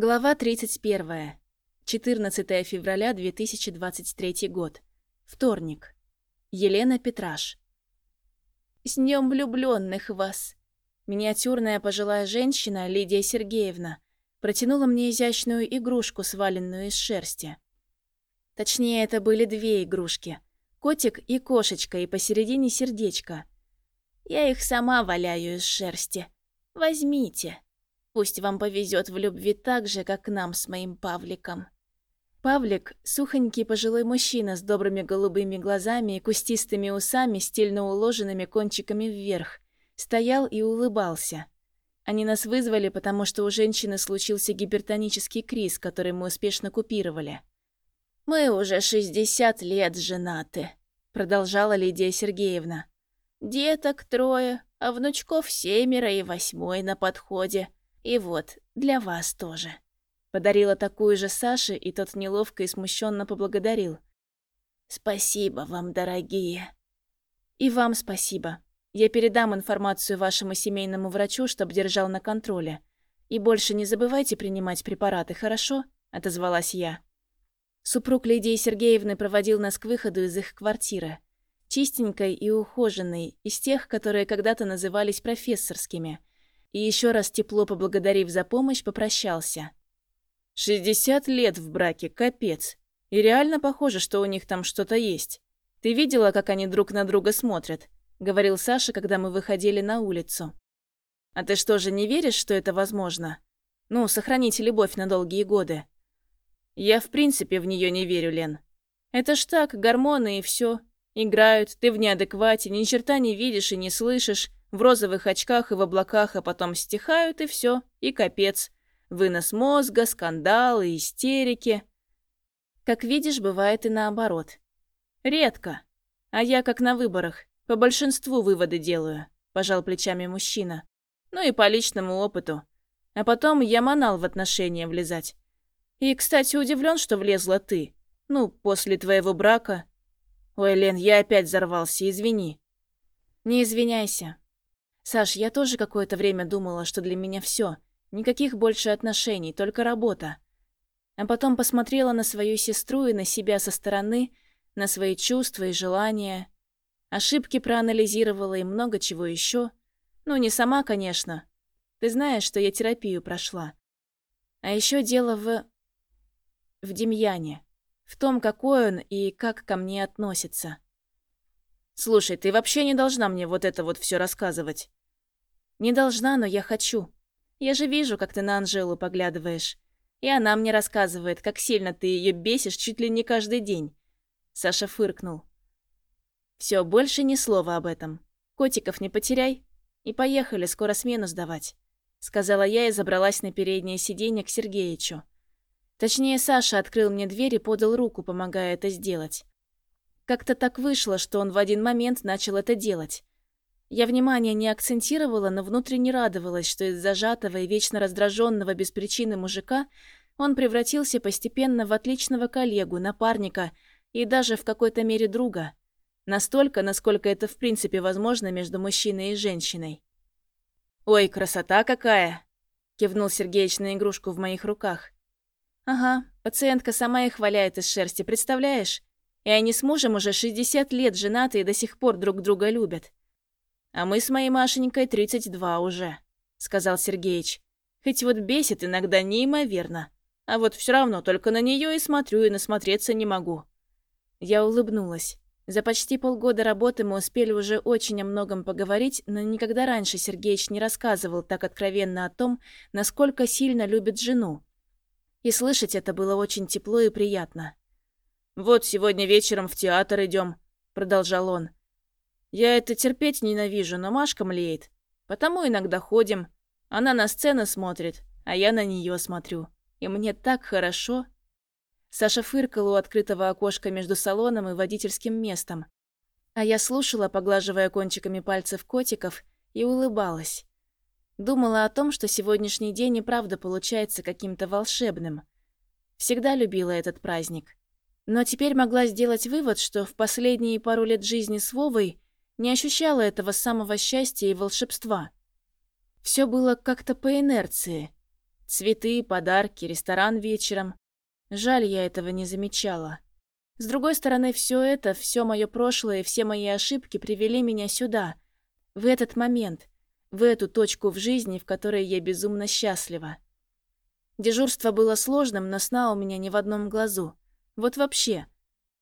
Глава 31. 14 февраля 2023 год. Вторник. Елена Петраш. «С днем влюбленных вас!» Миниатюрная пожилая женщина, Лидия Сергеевна, протянула мне изящную игрушку, сваленную из шерсти. Точнее, это были две игрушки. Котик и кошечка, и посередине сердечко. Я их сама валяю из шерсти. Возьмите. Пусть вам повезет в любви так же, как нам с моим Павликом. Павлик — сухонький пожилой мужчина с добрыми голубыми глазами и кустистыми усами, стильно уложенными кончиками вверх. Стоял и улыбался. Они нас вызвали, потому что у женщины случился гипертонический криз, который мы успешно купировали. «Мы уже 60 лет женаты», — продолжала Лидия Сергеевна. «Деток трое, а внучков семеро и восьмой на подходе. И вот, для вас тоже. Подарила такую же Саше, и тот неловко и смущенно поблагодарил. Спасибо вам, дорогие. И вам спасибо. Я передам информацию вашему семейному врачу, чтобы держал на контроле. И больше не забывайте принимать препараты, хорошо? Отозвалась я. Супруг Лидии Сергеевны проводил нас к выходу из их квартиры. Чистенькой и ухоженной, из тех, которые когда-то назывались профессорскими – и еще раз тепло поблагодарив за помощь, попрощался. «Шестьдесят лет в браке, капец. И реально похоже, что у них там что-то есть. Ты видела, как они друг на друга смотрят?» — говорил Саша, когда мы выходили на улицу. «А ты что же не веришь, что это возможно? Ну, сохранить любовь на долгие годы». «Я в принципе в нее не верю, Лен. Это ж так, гормоны и все. Играют, ты в неадеквате, ни черта не видишь и не слышишь в розовых очках и в облаках, а потом стихают, и все, и капец. Вынос мозга, скандалы, истерики. Как видишь, бывает и наоборот. Редко. А я, как на выборах, по большинству выводы делаю, пожал плечами мужчина. Ну и по личному опыту. А потом я манал в отношения влезать. И, кстати, удивлен, что влезла ты. Ну, после твоего брака. Ой, Лен, я опять взорвался, извини. Не извиняйся. Саш, я тоже какое-то время думала, что для меня все, Никаких больше отношений, только работа. А потом посмотрела на свою сестру и на себя со стороны, на свои чувства и желания. Ошибки проанализировала и много чего еще. Ну, не сама, конечно. Ты знаешь, что я терапию прошла. А еще дело в... в Демьяне. В том, какой он и как ко мне относится. Слушай, ты вообще не должна мне вот это вот все рассказывать. Не должна, но я хочу. Я же вижу, как ты на Анжелу поглядываешь. И она мне рассказывает, как сильно ты ее бесишь чуть ли не каждый день. Саша фыркнул. Все, больше ни слова об этом. Котиков не потеряй. И поехали, скоро смену сдавать. Сказала я и забралась на переднее сиденье к Сергеичу. Точнее, Саша открыл мне дверь и подал руку, помогая это сделать. Как-то так вышло, что он в один момент начал это делать. Я внимания не акцентировала, но внутренне радовалась, что из зажатого и вечно раздраженного без причины мужика он превратился постепенно в отличного коллегу, напарника и даже в какой-то мере друга. Настолько, насколько это в принципе возможно между мужчиной и женщиной. «Ой, красота какая!» — кивнул Сергеич на игрушку в моих руках. «Ага, пациентка сама их валяет из шерсти, представляешь? И они с мужем уже 60 лет женаты и до сих пор друг друга любят. «А мы с моей Машенькой 32 уже», — сказал Сергеич. «Хоть вот бесит иногда неимоверно, а вот все равно только на нее и смотрю, и насмотреться не могу». Я улыбнулась. За почти полгода работы мы успели уже очень о многом поговорить, но никогда раньше Сергеич не рассказывал так откровенно о том, насколько сильно любит жену. И слышать это было очень тепло и приятно. «Вот сегодня вечером в театр идем», — продолжал он. Я это терпеть ненавижу, но Машка млеет. Потому иногда ходим. Она на сцену смотрит, а я на нее смотрю. И мне так хорошо. Саша фыркал у открытого окошка между салоном и водительским местом. А я слушала, поглаживая кончиками пальцев котиков, и улыбалась. Думала о том, что сегодняшний день и правда получается каким-то волшебным. Всегда любила этот праздник. Но теперь могла сделать вывод, что в последние пару лет жизни с Вовой не ощущала этого самого счастья и волшебства. Все было как-то по инерции. Цветы, подарки, ресторан вечером. Жаль, я этого не замечала. С другой стороны, все это, все мое прошлое, все мои ошибки привели меня сюда, в этот момент, в эту точку в жизни, в которой я безумно счастлива. Дежурство было сложным, но сна у меня ни в одном глазу. Вот вообще.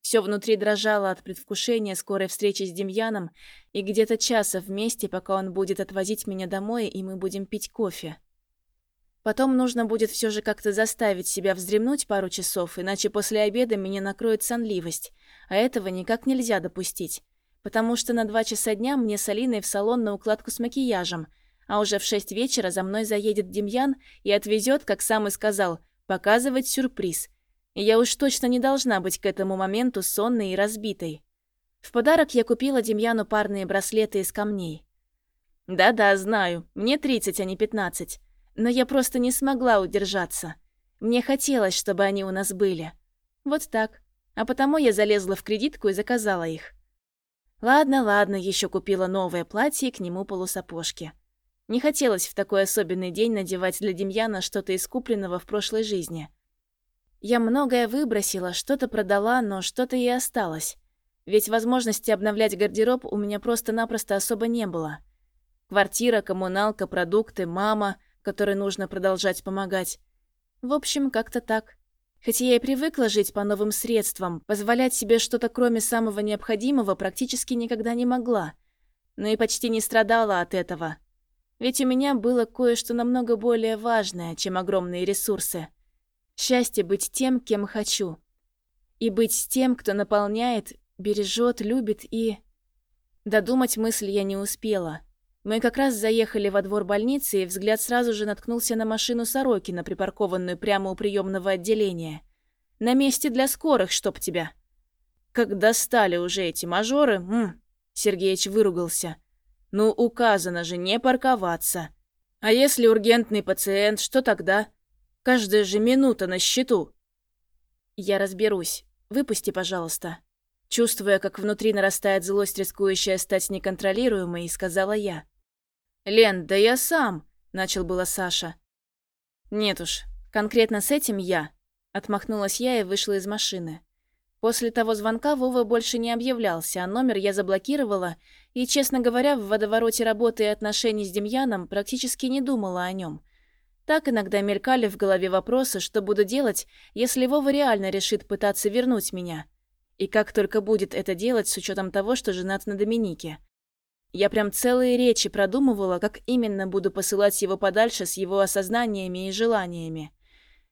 Все внутри дрожало от предвкушения скорой встречи с Демьяном и где-то часа вместе, пока он будет отвозить меня домой, и мы будем пить кофе. Потом нужно будет все же как-то заставить себя вздремнуть пару часов, иначе после обеда меня накроет сонливость, а этого никак нельзя допустить. Потому что на два часа дня мне с Алиной в салон на укладку с макияжем, а уже в шесть вечера за мной заедет Демьян и отвезет, как сам и сказал, показывать сюрприз. Я уж точно не должна быть к этому моменту сонной и разбитой. В подарок я купила Демьяну парные браслеты из камней. Да-да, знаю, мне 30, а не 15. Но я просто не смогла удержаться. Мне хотелось, чтобы они у нас были. Вот так. А потому я залезла в кредитку и заказала их. Ладно, ладно, еще купила новое платье и к нему полусапожки. Не хотелось в такой особенный день надевать для Демьяна что-то из купленного в прошлой жизни. Я многое выбросила, что-то продала, но что-то и осталось. Ведь возможности обновлять гардероб у меня просто-напросто особо не было. Квартира, коммуналка, продукты, мама — которой нужно продолжать помогать. В общем, как-то так. Хотя я и привыкла жить по новым средствам, позволять себе что-то кроме самого необходимого практически никогда не могла. Но и почти не страдала от этого. Ведь у меня было кое-что намного более важное, чем огромные ресурсы. Счастье быть тем, кем хочу. И быть тем, кто наполняет, бережет, любит и... Додумать мысль я не успела. Мы как раз заехали во двор больницы, и взгляд сразу же наткнулся на машину Сорокина, припаркованную прямо у приемного отделения. На месте для скорых, чтоб тебя. Как достали уже эти мажоры, м Сергеич выругался. Ну, указано же не парковаться. А если ургентный пациент, что тогда? Каждая же минута на счету. Я разберусь. Выпусти, пожалуйста. Чувствуя, как внутри нарастает злость, рискующая стать неконтролируемой, сказала я. «Лен, да я сам!» – начал было Саша. «Нет уж, конкретно с этим я», – отмахнулась я и вышла из машины. После того звонка Вова больше не объявлялся, а номер я заблокировала и, честно говоря, в водовороте работы и отношений с Демьяном практически не думала о нем. Так иногда мелькали в голове вопросы, что буду делать, если Вова реально решит пытаться вернуть меня. И как только будет это делать с учетом того, что женат на Доминике. Я прям целые речи продумывала, как именно буду посылать его подальше с его осознаниями и желаниями.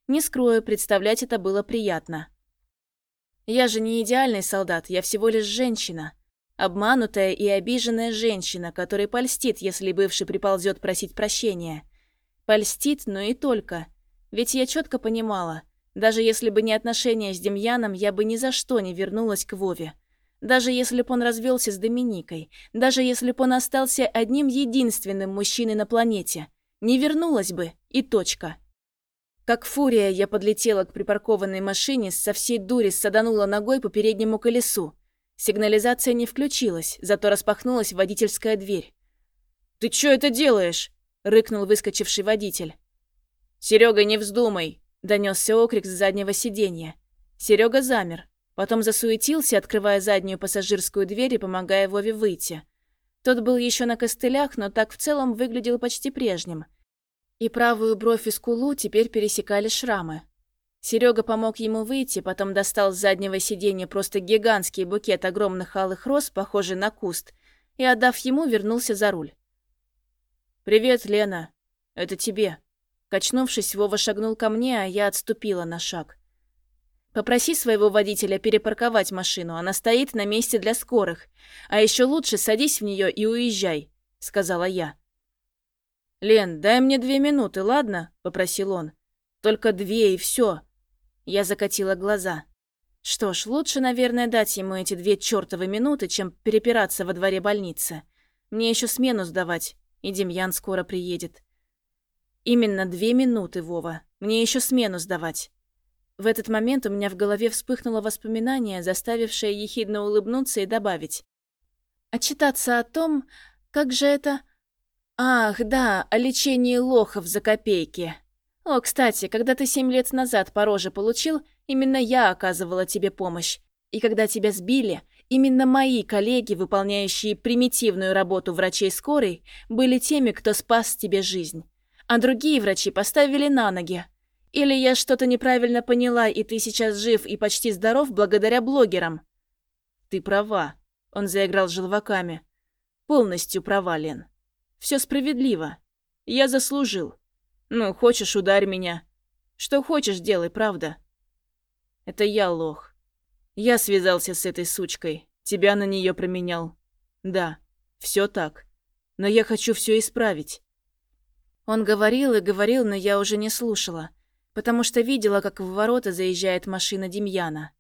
Не скрою, представлять это было приятно. Я же не идеальный солдат, я всего лишь женщина. Обманутая и обиженная женщина, которой польстит, если бывший приползет просить прощения. Польстит, но и только. Ведь я четко понимала, даже если бы не отношения с Демьяном, я бы ни за что не вернулась к Вове. Даже если б он развелся с Доминикой, даже если б он остался одним единственным мужчиной на планете, не вернулась бы, и точка. Как фурия я подлетела к припаркованной машине, со всей дури саданула ногой по переднему колесу. Сигнализация не включилась, зато распахнулась водительская дверь. «Ты чё это делаешь?» — рыкнул выскочивший водитель. «Серёга, не вздумай!» — донёсся окрик с заднего сиденья. Серёга замер, Потом засуетился, открывая заднюю пассажирскую дверь и помогая Вове выйти. Тот был еще на костылях, но так в целом выглядел почти прежним. И правую бровь и скулу теперь пересекали шрамы. Серега помог ему выйти, потом достал с заднего сиденья просто гигантский букет огромных алых роз, похожий на куст, и, отдав ему, вернулся за руль. «Привет, Лена. Это тебе». Качнувшись, Вова шагнул ко мне, а я отступила на шаг. Попроси своего водителя перепарковать машину, она стоит на месте для скорых. А еще лучше садись в нее и уезжай», — сказала я. «Лен, дай мне две минуты, ладно?» — попросил он. «Только две и все. Я закатила глаза. Что ж, лучше, наверное, дать ему эти две чертовы минуты, чем перепираться во дворе больницы. Мне еще смену сдавать, и Демьян скоро приедет. Именно две минуты, Вова. Мне еще смену сдавать. В этот момент у меня в голове вспыхнуло воспоминание, заставившее ехидно улыбнуться и добавить. «Отчитаться о том, как же это...» «Ах, да, о лечении лохов за копейки. О, кстати, когда ты семь лет назад по роже получил, именно я оказывала тебе помощь. И когда тебя сбили, именно мои коллеги, выполняющие примитивную работу врачей скорой, были теми, кто спас тебе жизнь. А другие врачи поставили на ноги. Или я что-то неправильно поняла, и ты сейчас жив и почти здоров благодаря блогерам? Ты права. Он заиграл желваками. Полностью права, Лен. Все справедливо. Я заслужил. Ну, хочешь, ударь меня. Что хочешь, делай, правда. Это я лох. Я связался с этой сучкой, тебя на нее променял. Да, все так. Но я хочу все исправить. Он говорил и говорил, но я уже не слушала, потому что видела, как в ворота заезжает машина Демьяна.